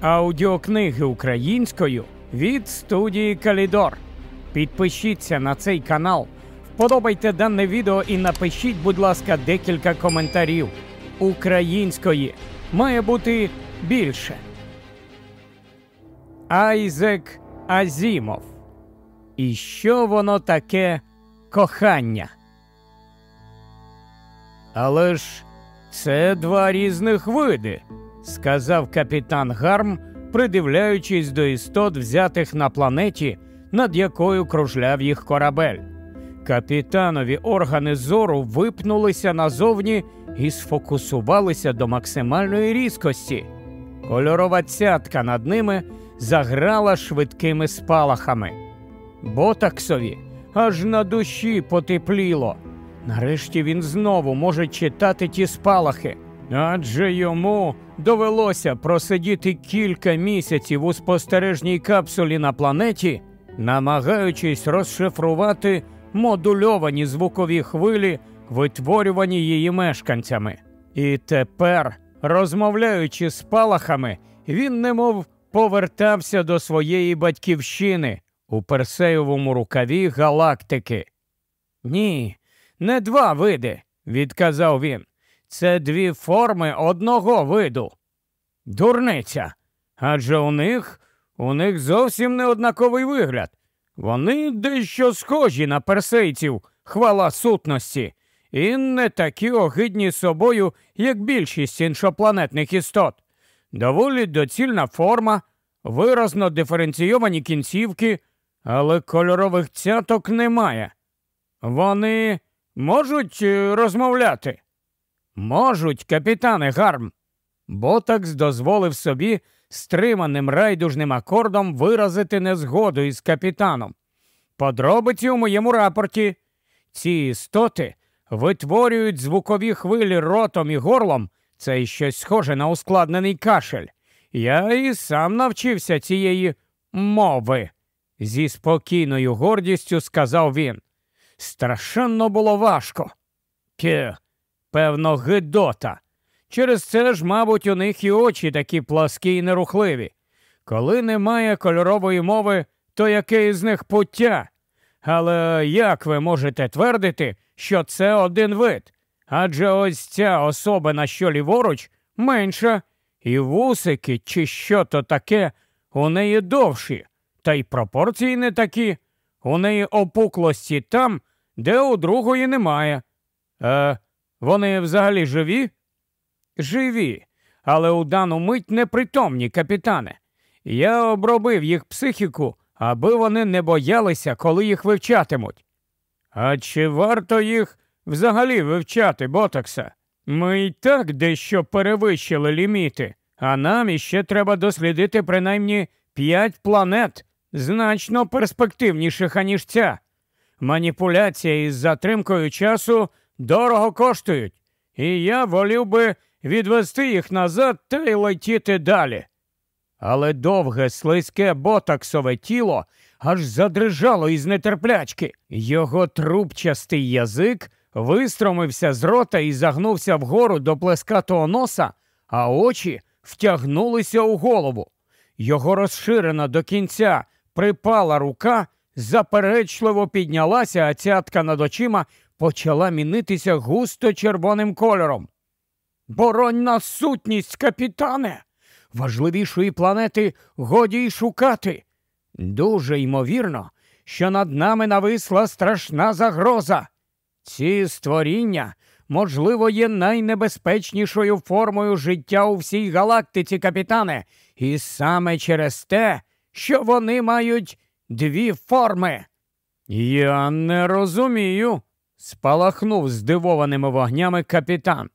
Аудіокниги українською від студії Калідор. Підпишіться на цей канал, вподобайте дане відео і напишіть, будь ласка, декілька коментарів. Української має бути більше. Айзек Азімов. І що воно таке кохання? Але ж це два різних види, сказав капітан Гарм, придивляючись до істот, взятих на планеті, над якою кружляв їх корабель. Капітанові органи зору випнулися назовні і сфокусувалися до максимальної різкості. Кольорова цятка над ними заграла швидкими спалахами. Ботаксові аж на душі потепліло. Нарешті він знову може читати ті спалахи, адже йому довелося просидіти кілька місяців у спостережній капсулі на планеті, намагаючись розшифрувати модульовані звукові хвилі, витворювані її мешканцями. І тепер, розмовляючи спалахами, він немов повертався до своєї батьківщини у персеєвому рукаві галактики. Ні, не два види, відказав він. Це дві форми одного виду. Дурниця. Адже у них у них зовсім не однаковий вигляд. Вони дещо схожі на персейців, хвала сутності, і не такі огидні собою, як більшість іншопланетних істот. Доволі доцільна форма, виразно диференційовані кінцівки, але кольорових цяток немає. Вони можуть е, розмовляти? Можуть, капітане Гарм. Ботакс дозволив собі стриманим райдужним акордом виразити незгоду із капітаном. Подробиці у моєму рапорті. Ці істоти витворюють звукові хвилі ротом і горлом. Це щось схоже на ускладнений кашель. Я і сам навчився цієї мови, зі спокійною гордістю сказав він. Страшенно було важко. Ке, певно, гидота. Через це ж, мабуть, у них і очі такі пласкі й нерухливі. Коли немає кольорової мови, то яке із них пуття? Але як ви можете твердити, що це один вид? Адже ось ця особа, на що ліворуч, менша, і вусики, чи що то таке, у неї довші, та й пропорції не такі. У неї опуклості там, де у другої немає. Е, Вони взагалі живі? Живі, але у дану мить непритомні, капітане. Я обробив їх психіку, аби вони не боялися, коли їх вивчатимуть. А чи варто їх взагалі вивчати, Ботокса? Ми й так дещо перевищили ліміти, а нам іще треба дослідити принаймні п'ять планет, значно перспективніших, аніж ця. Маніпуляція із затримкою часу дорого коштують, і я волів би відвести їх назад та й летіти далі. Але довге слизьке ботоксове тіло аж задрижало із нетерплячки. Його трубчастий язик вистромився з рота і загнувся вгору до плескатого носа, а очі втягнулися у голову. Його розширена до кінця припала рука, заперечливо піднялася, а цятка над очима почала мінитися густо червоним кольором. Боронь нас сутність, капітане! Важливішої планети годі й шукати. Дуже ймовірно, що над нами нависла страшна загроза. Ці створіння, можливо, є найнебезпечнішою формою життя у всій галактиці, капітане, і саме через те, що вони мають дві форми. Я не розумію, спалахнув здивованими вогнями капітан.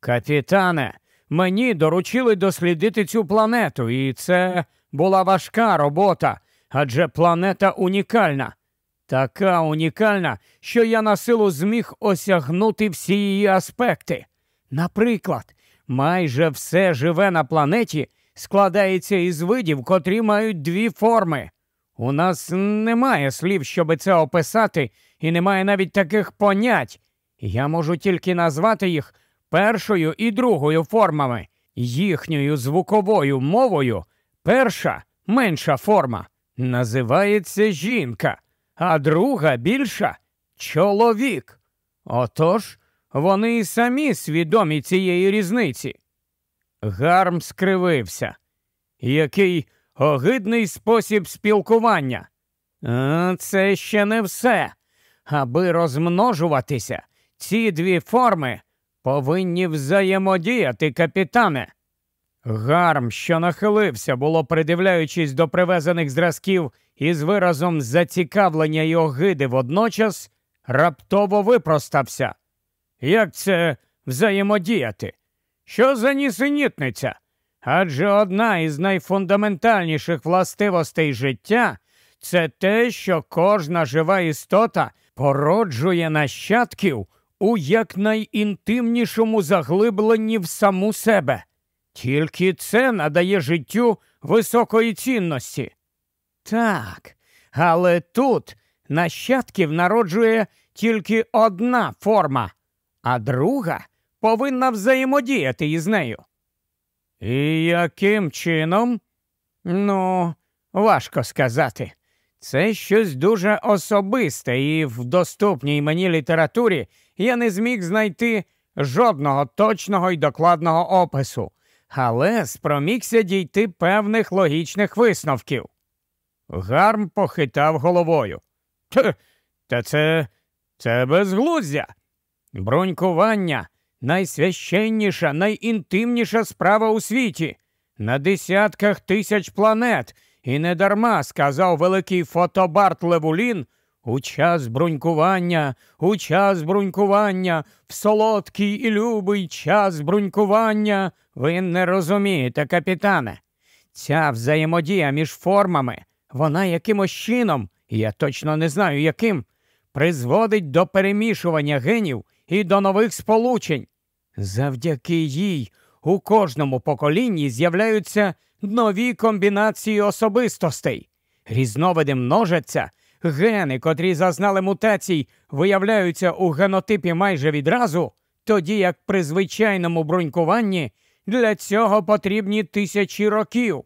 Капітане, мені доручили дослідити цю планету, і це була важка робота, адже планета унікальна. Така унікальна, що я на силу зміг осягнути всі її аспекти. Наприклад, майже все живе на планеті складається із видів, котрі мають дві форми. У нас немає слів, щоби це описати, і немає навіть таких понять. Я можу тільки назвати їх першою і другою формами. Їхньою звуковою мовою Перша менша форма називається жінка, а друга більша чоловік. Отож, вони й самі свідомі цієї різниці. Гарм скривився. Який огидний спосіб спілкування. А Це ще не все. Аби розмножуватися, ці дві форми повинні взаємодіяти, капітане. Гарм, що нахилився, було придивляючись до привезених зразків із виразом зацікавлення й огиди водночас, раптово випростався. Як це взаємодіяти? Що за нісенітниця? Адже одна із найфундаментальніших властивостей життя це те, що кожна жива істота породжує нащадків у якнайінтимнішому заглибленні в саму себе. Тільки це надає життю високої цінності. Так, але тут нащадків народжує тільки одна форма, а друга повинна взаємодіяти із нею. І яким чином? Ну, важко сказати. Це щось дуже особисте, і в доступній мені літературі я не зміг знайти жодного точного і докладного опису, але спромігся дійти певних логічних висновків. Гарм похитав головою. Та це це безглуздя. Брунькування найсвященніша, найінтимніша справа у світі. На десятках тисяч планет. І недарма сказав великий фотобарт Левулін у час брунькування, у час брунькування, в солодкий і любий час брунькування. Ви не розумієте, капітане. Ця взаємодія між формами, вона якимось чином, я точно не знаю яким, призводить до перемішування генів і до нових сполучень. Завдяки їй у кожному поколінні з'являються нові комбінації особистостей. Різновиди множаться, гени, котрі зазнали мутацій, виявляються у генотипі майже відразу, тоді як при звичайному брунькуванні для цього потрібні тисячі років.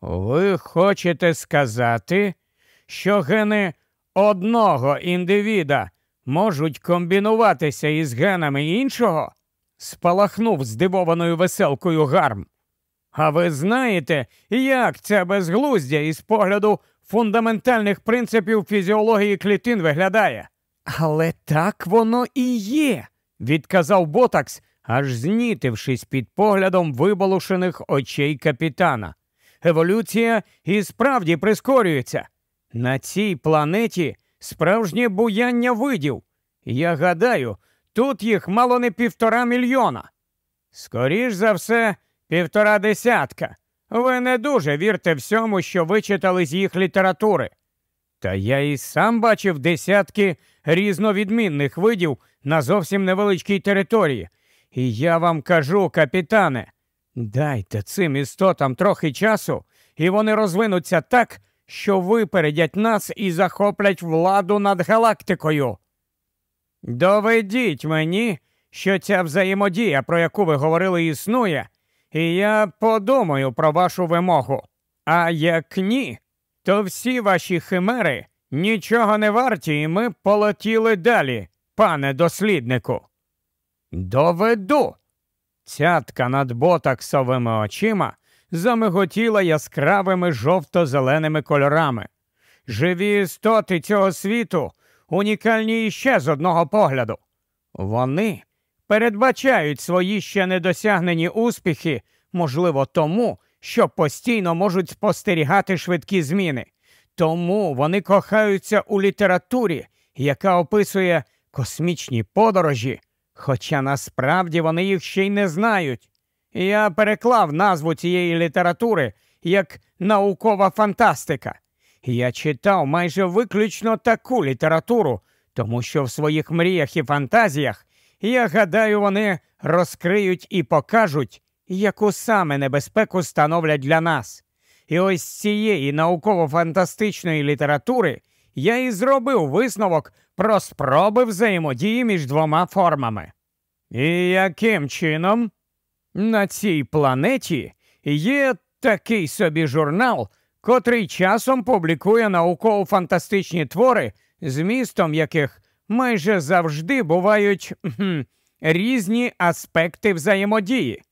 Ви хочете сказати, що гени одного індивіда можуть комбінуватися із генами іншого? спалахнув здивованою веселкою гарм. А ви знаєте, як це безглуздя із погляду фундаментальних принципів фізіології клітин виглядає? Але так воно і є, відказав Ботакс, аж знітившись під поглядом виболушених очей капітана. Еволюція і справді прискорюється. На цій планеті справжнє буяння видів. Я гадаю, тут їх мало не півтора мільйона. Скоріш за все, півтора десятка. Ви не дуже вірте всьому, що вичитали з їх літератури. Та я і сам бачив десятки різновідмінних видів на зовсім невеличкій території. І я вам кажу, капітане, дайте цим істотам трохи часу, і вони розвинуться так, що випередять нас і захоплять владу над галактикою. Доведіть мені, що ця взаємодія, про яку ви говорили, існує, і я подумаю про вашу вимогу. А як ні, то всі ваші химери нічого не варті, і ми полетіли далі, пане досліднику. Доведу. Цятка над ботаксовими очима замиготіла яскравими жовто-зеленими кольорами. Живі істоти цього світу унікальні іще з одного погляду. Вони передбачають свої ще недосягнені успіхи, можливо, тому, що постійно можуть спостерігати швидкі зміни. Тому вони кохаються у літературі, яка описує космічні подорожі, хоча насправді вони їх ще й не знають. Я переклав назву цієї літератури як наукова фантастика. Я читав майже виключно таку літературу, тому що в своїх мріях і фантазіях я гадаю, вони розкриють і покажуть, яку саме небезпеку становлять для нас. І ось з цієї науково-фантастичної літератури я і зробив висновок про спроби взаємодії між двома формами. І яким чином? На цій планеті є такий собі журнал, котрий часом публікує науково-фантастичні твори, змістом яких майже завжди бувають кхм, різні аспекти взаємодії.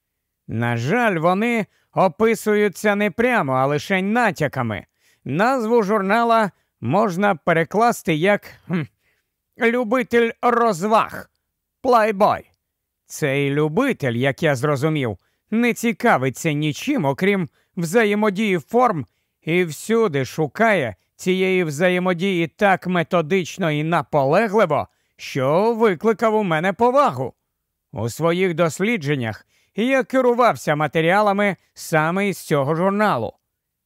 На жаль, вони описуються не прямо, а лише натяками. Назву журнала можна перекласти як хм, любитель розваг. Плайбой. Цей любитель, як я зрозумів, не цікавиться нічим, окрім взаємодії форм, і всюди шукає цієї взаємодії так методично і наполегливо, що викликав у мене повагу. У своїх дослідженнях я керувався матеріалами саме із цього журналу.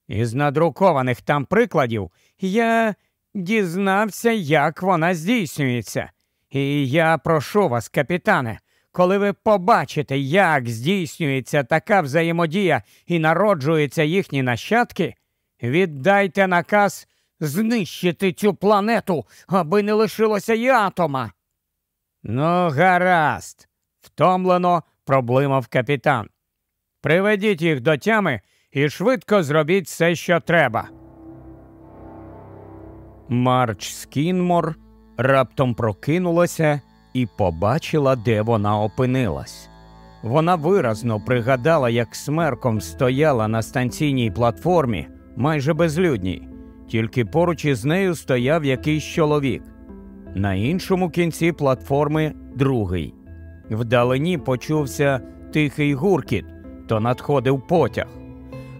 Із надрукованих там прикладів я дізнався, як вона здійснюється. І я прошу вас, капітане, коли ви побачите, як здійснюється така взаємодія і народжуються їхні нащадки, віддайте наказ знищити цю планету, аби не лишилося й атома. Ну, гаразд, втомлено проблимав капітан. Приведіть їх до тями і швидко зробіть все, що треба. Марч Скінмор раптом прокинулася і побачила, де вона опинилась. Вона виразно пригадала, як смерком стояла на станційній платформі, майже безлюдній, тільки поруч із нею стояв якийсь чоловік. На іншому кінці платформи другий. Вдалині почувся тихий гуркіт, то надходив потяг.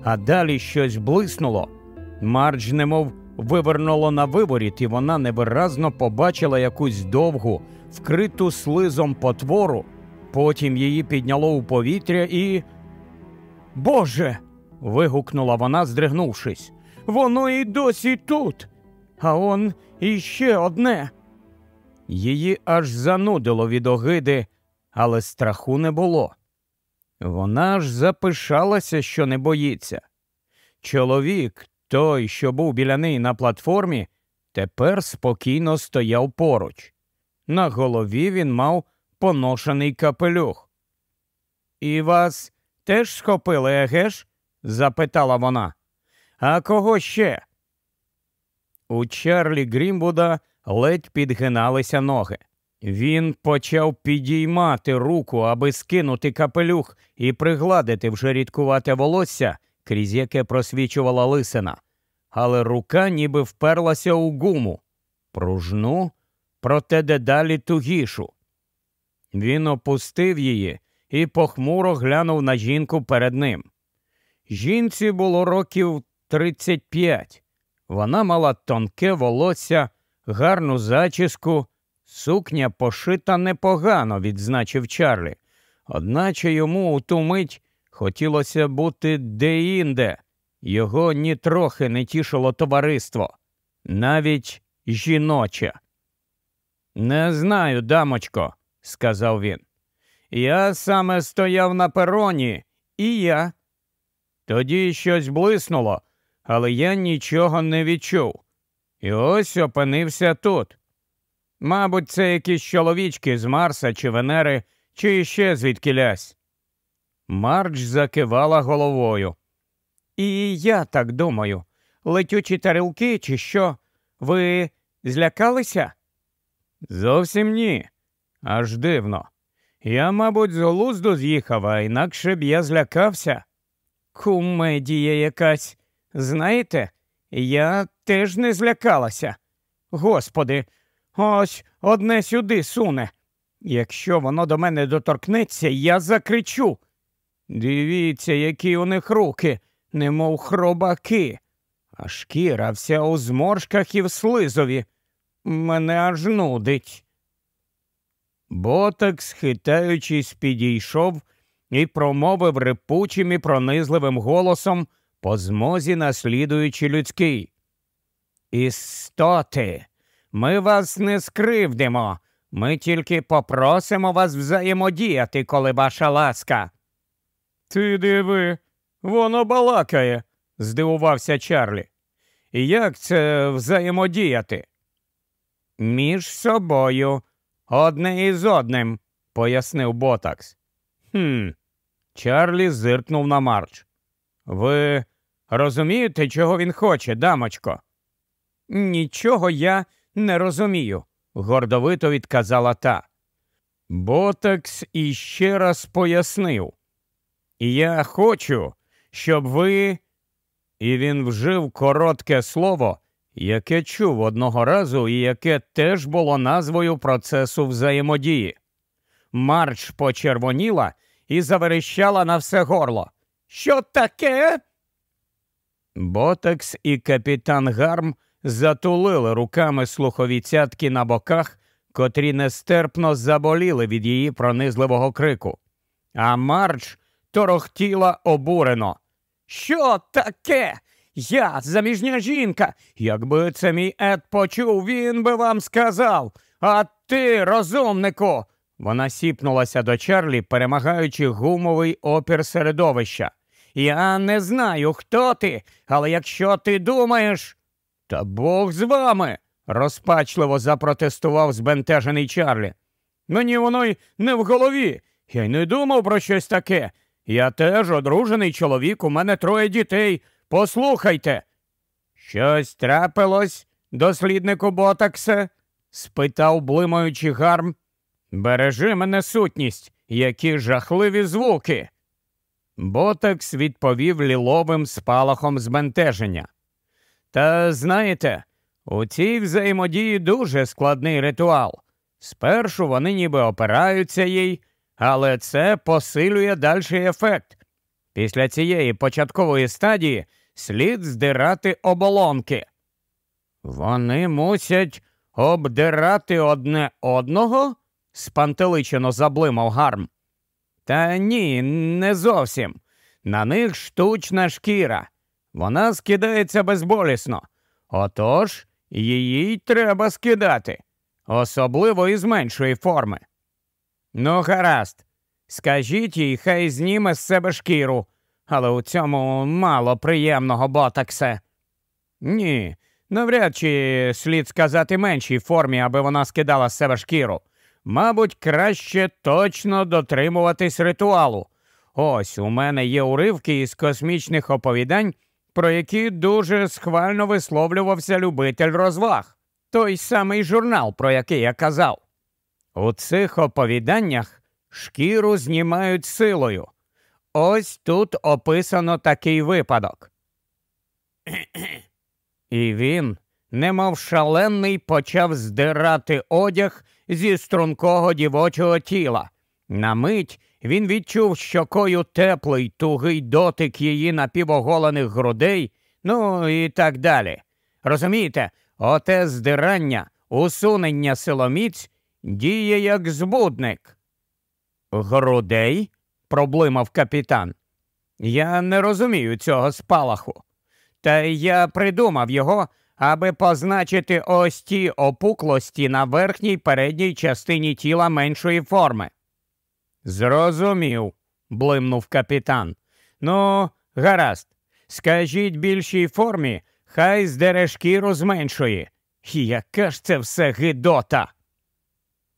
А далі щось блиснуло. Мардж немов вивернуло на виворіт, і вона невиразно побачила якусь довгу, вкриту слизом потвору, потім її підняло у повітря і. Боже. вигукнула вона, здригнувшись. Воно і досі тут. А он іще одне. Її аж занудило від огиди, але страху не було. Вона ж запишалася, що не боїться. Чоловік, той, що був біля неї на платформі, тепер спокійно стояв поруч. На голові він мав поношений капелюх. І вас теж схопили, егеш? запитала вона. А кого ще? У Чарлі Грімбуда ледь підгиналися ноги. Він почав підіймати руку, аби скинути капелюх і пригладити вже рідкувате волосся, крізь яке просвічувала лисина, але рука ніби вперлася у гуму, пружну, проте дедалі тугішу. Він опустив її і похмуро глянув на жінку перед ним. Жінці було років 35. Вона мала тонке волосся, гарну зачіску. Сукня пошита непогано, відзначив Чарлі, одначе йому у ту мить хотілося бути деінде. Його нітрохи не тішило товариство, навіть жіноче. Не знаю, дамочко, сказав він. Я саме стояв на пероні, і я. Тоді щось блиснуло, але я нічого не відчув. І ось опинився тут. Мабуть, це якісь чоловічки з Марса чи Венери, чи іще звідкілясь. Мардж закивала головою. І я так думаю. Летючі тарілки, чи що? Ви злякалися? Зовсім ні. Аж дивно. Я, мабуть, з глузду з'їхав, а інакше б я злякався. Кумедія якась. Знаєте, я теж не злякалася. Господи, Ось одне сюди суне. Якщо воно до мене доторкнеться, я закричу. Дивіться, які у них руки, немов хробаки, а шкіра вся у зморшках і в слизові. Мене аж нудить. Боток, схитаючись, підійшов і промовив репучим і пронизливим голосом, по змозі наслідуючи людський. Істоти, ми вас не скривдимо. Ми тільки попросимо вас взаємодіяти, коли ваша ласка. Ти диви, воно балакає, здивувався Чарлі. Як це взаємодіяти? Між собою, одне із одним, пояснив Ботакс. «Хм...» Чарлі зиркнув на Марч. Ви розумієте, чого він хоче, дамочко? Нічого я не розумію, гордовито відказала та. Ботекс іще раз пояснив. Я хочу, щоб ви. І він вжив коротке слово, яке чув одного разу і яке теж було назвою процесу взаємодії. Марч почервоніла і заверещала на все горло. Що таке? Ботекс і капітан Гарм затулили руками слухові цятки на боках, котрі нестерпно заболіли від її пронизливого крику. А Марч торохтіла обурено. Що таке? Я заміжня жінка. Якби це мій Ед почув, він би вам сказав. А ти, розумнику. Вона сіпнулася до Чарлі, перемагаючи гумовий опір середовища. Я не знаю, хто ти, але якщо ти думаєш. Та Бог з вами, розпачливо запротестував збентежений Чарлі. Мені воно й не в голові. Я й не думав про щось таке. Я теж одружений чоловік, у мене троє дітей. Послухайте. Щось трапилось, досліднику Ботаксе? спитав, блимаючи гарм. Бережи мене сутність, які жахливі звуки. Ботакс відповів ліловим спалахом збентеження. Та знаєте, у цій взаємодії дуже складний ритуал. Спершу вони ніби опираються їй, але це посилює дальший ефект. Після цієї початкової стадії слід здирати оболонки. Вони мусять обдирати одне одного? спантеличено заблимав гарм. Та ні, не зовсім. На них штучна шкіра. Вона скидається безболісно. Отож, її треба скидати, особливо із меншої форми. Ну, гаразд, скажіть їй, хай зніме з себе шкіру, але у цьому мало приємного ботокса. Ні, навряд чи слід сказати меншій формі, аби вона скидала з себе шкіру. Мабуть, краще точно дотримуватись ритуалу. Ось у мене є уривки із космічних оповідань, про які дуже схвально висловлювався любитель розваг, той самий журнал, про який я казав. У цих оповіданнях шкіру знімають силою. Ось тут описано такий випадок. І він, немов шалений, почав здирати одяг зі стрункого дівочого тіла. На мить він відчув щокою теплий тугий дотик її напівоголених грудей, ну і так далі. Розумієте, оте здирання, усунення силоміць діє як збудник. Грудей? проблимав капітан. Я не розумію цього спалаху. Та я придумав його, аби позначити ось ті опуклості на верхній передній частині тіла меншої форми. Зрозумів, блимнув капітан. Ну, гаразд, скажіть більшій формі, хай здере шкіру з. Яка ж це все гидота?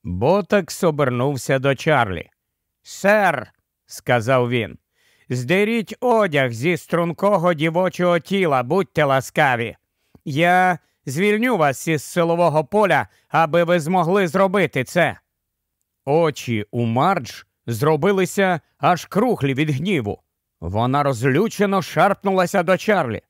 Ботакс обернувся до Чарлі. Сер, сказав він, здеріть одяг зі стрункого дівочого тіла, будьте ласкаві. Я звільню вас із силового поля, аби ви змогли зробити це. Очі у Мардж зробилися аж круглі від гніву. Вона розлючено шарпнулася до Чарлі.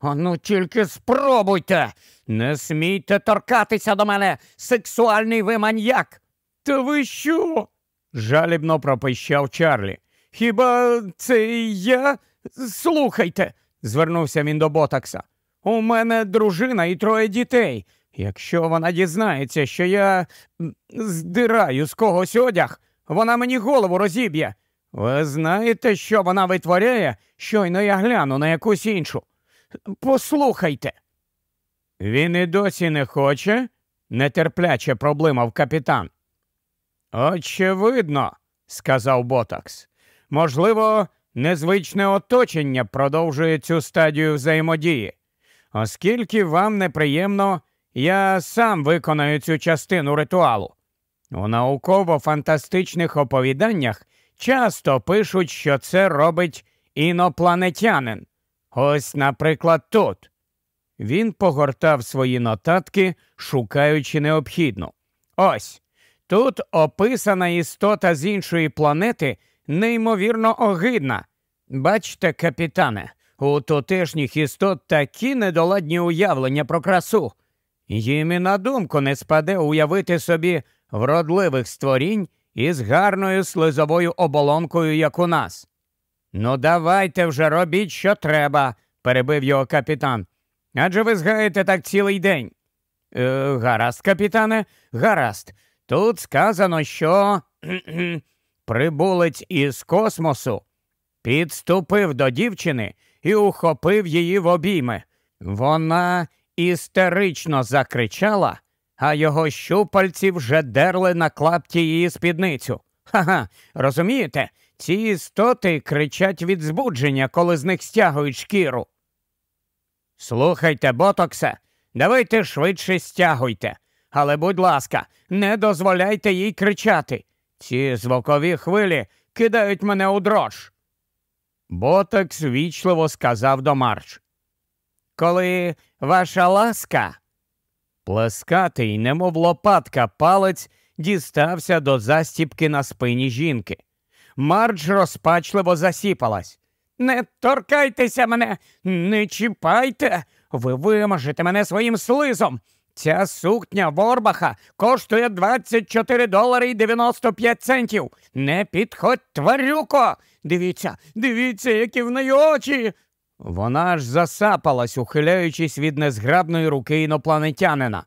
Ану, тільки спробуйте. Не смійте торкатися до мене, сексуальний ви маньяк. Та ви що? жалібно пропищав Чарлі. Хіба це я? Слухайте, звернувся він до Ботакса. У мене дружина і троє дітей. Якщо вона дізнається, що я здираю з когось одяг, вона мені голову розіб'є. Ви знаєте, що вона витворяє, щойно я гляну на якусь іншу. Послухайте. Він і досі не хоче, нетерпляче проблимав капітан. Очевидно, сказав Ботакс. Можливо, незвичне оточення продовжує цю стадію взаємодії. Оскільки вам неприємно, я сам виконаю цю частину ритуалу. У науково-фантастичних оповіданнях часто пишуть, що це робить інопланетянин. Ось, наприклад, тут. Він погортав свої нотатки, шукаючи необхідну. Ось тут описана істота з іншої планети, неймовірно огидна. Бачите, капітане, у тутешніх істот такі недоладні уявлення про красу. Їм і на думку не спаде уявити собі вродливих створінь із гарною слизовою оболонкою, як у нас. Ну, давайте вже робіть, що треба, перебив його капітан. Адже ви згаєте так цілий день. Е, гаразд, капітане, гаразд. Тут сказано, що прибулець із космосу підступив до дівчини і ухопив її в обійми. Вона істерично закричала, а його щупальці вже дерли на клапті її спідницю. Ха-ха, розумієте, ці істоти кричать від збудження, коли з них стягують шкіру. Слухайте, ботоксе, давайте швидше стягуйте. Але, будь ласка, не дозволяйте їй кричати. Ці звукові хвилі кидають мене у дрож. Ботокс вічливо сказав до Марч. Коли ваша ласка. Плескатий, немов лопатка, палець дістався до застіпки на спині жінки. Мардж розпачливо засіпалась. Не торкайтеся мене, не чіпайте, ви вимажете мене своїм слизом. Ця сукня Ворбаха коштує 24 долари і 95 центів. Не підходь, тварюко. Дивіться, дивіться, які в неї очі. Вона аж засапалась, ухиляючись від незграбної руки інопланетянина.